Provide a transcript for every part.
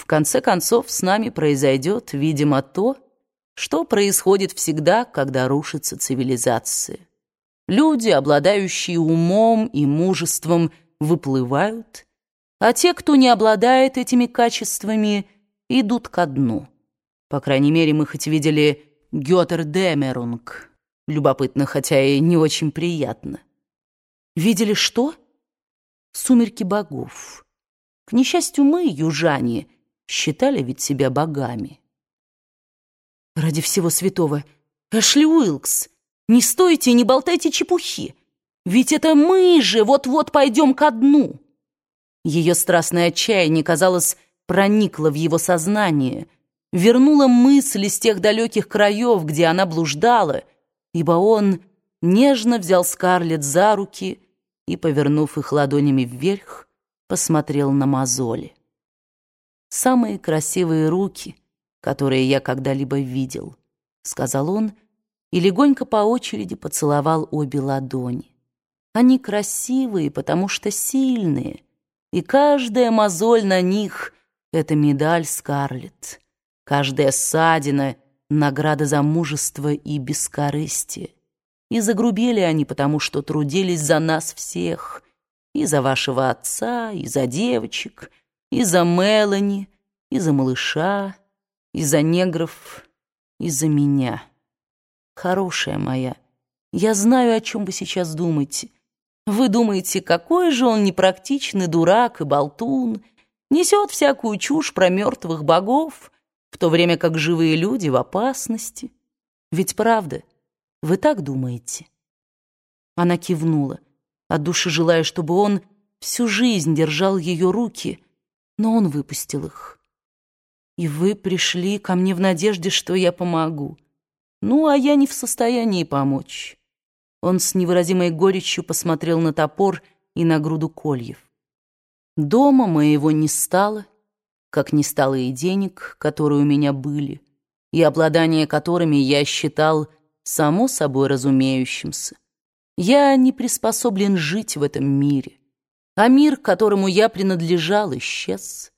В конце концов, с нами произойдет, видимо, то, что происходит всегда, когда рушится цивилизация. Люди, обладающие умом и мужеством, выплывают, а те, кто не обладает этими качествами, идут ко дну. По крайней мере, мы хоть видели Гётердемерунг. Любопытно, хотя и не очень приятно. Видели что? Сумерки богов. К несчастью, мы, южане, считали ведь себя богами. Ради всего святого, Эшли Уилкс, не стойте и не болтайте чепухи. Ведь это мы же вот-вот пойдем ко дну. Ее страстное отчаяние, казалось, проникло в его сознание, вернуло мысли с тех далеких краев, где она блуждала, ибо он нежно взял Скарлетт за руки и, повернув их ладонями вверх, посмотрел на мозоли. «Самые красивые руки, которые я когда-либо видел», — сказал он, и легонько по очереди поцеловал обе ладони. «Они красивые, потому что сильные, и каждая мозоль на них — это медаль Скарлетт, каждая ссадина — награда за мужество и бескорыстие. И загрубели они, потому что трудились за нас всех, и за вашего отца, и за девочек, и за Мелани, и за малыша, и за негров, и за меня. Хорошая моя, я знаю, о чем вы сейчас думаете. Вы думаете, какой же он непрактичный дурак и болтун, несет всякую чушь про мертвых богов, в то время как живые люди в опасности. Ведь правда, вы так думаете?» Она кивнула, от души желая, чтобы он всю жизнь держал ее руки, но он выпустил их. «И вы пришли ко мне в надежде, что я помогу. Ну, а я не в состоянии помочь». Он с невыразимой горечью посмотрел на топор и на груду кольев. «Дома моего не стало, как не стало и денег, которые у меня были, и обладание которыми я считал само собой разумеющимся. Я не приспособлен жить в этом мире, а мир, которому я принадлежал, исчез.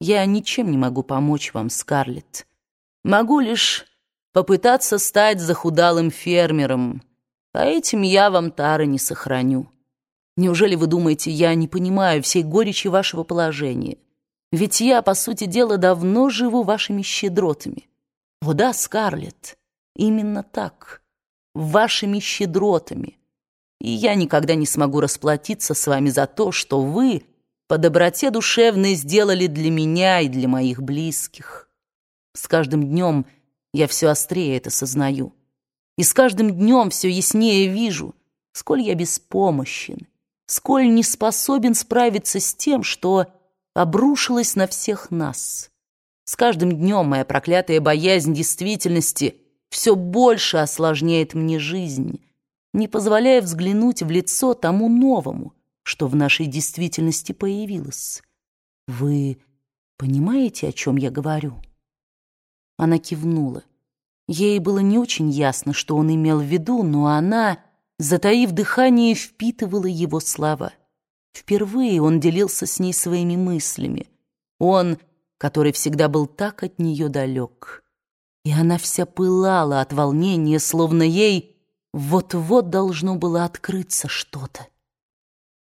Я ничем не могу помочь вам, Скарлетт. Могу лишь попытаться стать захудалым фермером, а этим я вам тары не сохраню. Неужели вы думаете, я не понимаю всей горечи вашего положения? Ведь я, по сути дела, давно живу вашими щедротами. О да, Скарлетт, Именно так, вашими щедротами. И я никогда не смогу расплатиться с вами за то, что вы по доброте душевной сделали для меня и для моих близких. С каждым днем я все острее это сознаю. И с каждым днем все яснее вижу, сколь я беспомощен, сколь не способен справиться с тем, что обрушилось на всех нас. С каждым днем моя проклятая боязнь действительности — все больше осложняет мне жизнь, не позволяя взглянуть в лицо тому новому, что в нашей действительности появилось. Вы понимаете, о чем я говорю?» Она кивнула. Ей было не очень ясно, что он имел в виду, но она, затаив дыхание, впитывала его слова. Впервые он делился с ней своими мыслями. Он, который всегда был так от нее далек и она вся пылала от волнения, словно ей вот-вот должно было открыться что-то.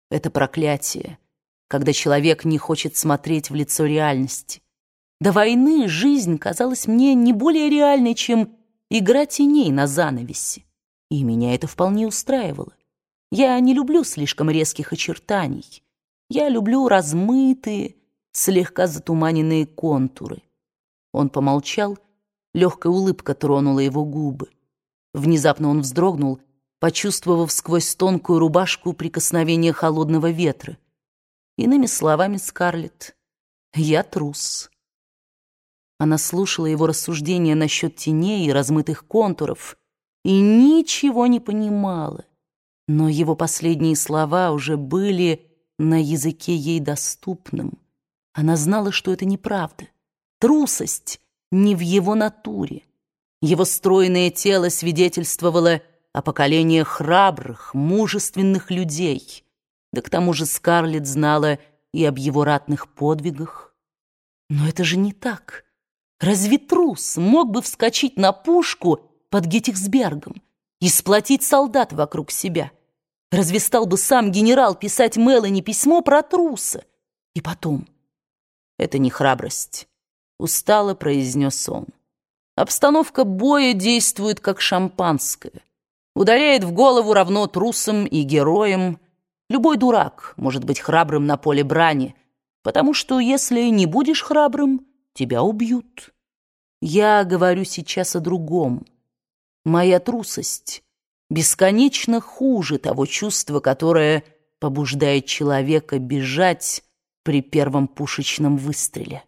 Это проклятие, когда человек не хочет смотреть в лицо реальности. До войны жизнь казалась мне не более реальной, чем игра теней на занавесе, и меня это вполне устраивало. Я не люблю слишком резких очертаний. Я люблю размытые, слегка затуманенные контуры. Он помолчал Легкая улыбка тронула его губы. Внезапно он вздрогнул, почувствовав сквозь тонкую рубашку прикосновение холодного ветра. Иными словами, Скарлетт, я трус. Она слушала его рассуждения насчет теней и размытых контуров и ничего не понимала. Но его последние слова уже были на языке ей доступным. Она знала, что это неправда. Трусость не в его натуре. Его стройное тело свидетельствовало о поколениях храбрых, мужественных людей. Да к тому же Скарлетт знала и об его ратных подвигах. Но это же не так. Разве трус мог бы вскочить на пушку под Геттихсбергом и сплотить солдат вокруг себя? Разве стал бы сам генерал писать Мелани письмо про труса? И потом, это не храбрость, устало произнес он. Обстановка боя действует как шампанское. Ударяет в голову равно трусам и героям. Любой дурак может быть храбрым на поле брани, потому что если не будешь храбрым, тебя убьют. Я говорю сейчас о другом. Моя трусость бесконечно хуже того чувства, которое побуждает человека бежать при первом пушечном выстреле.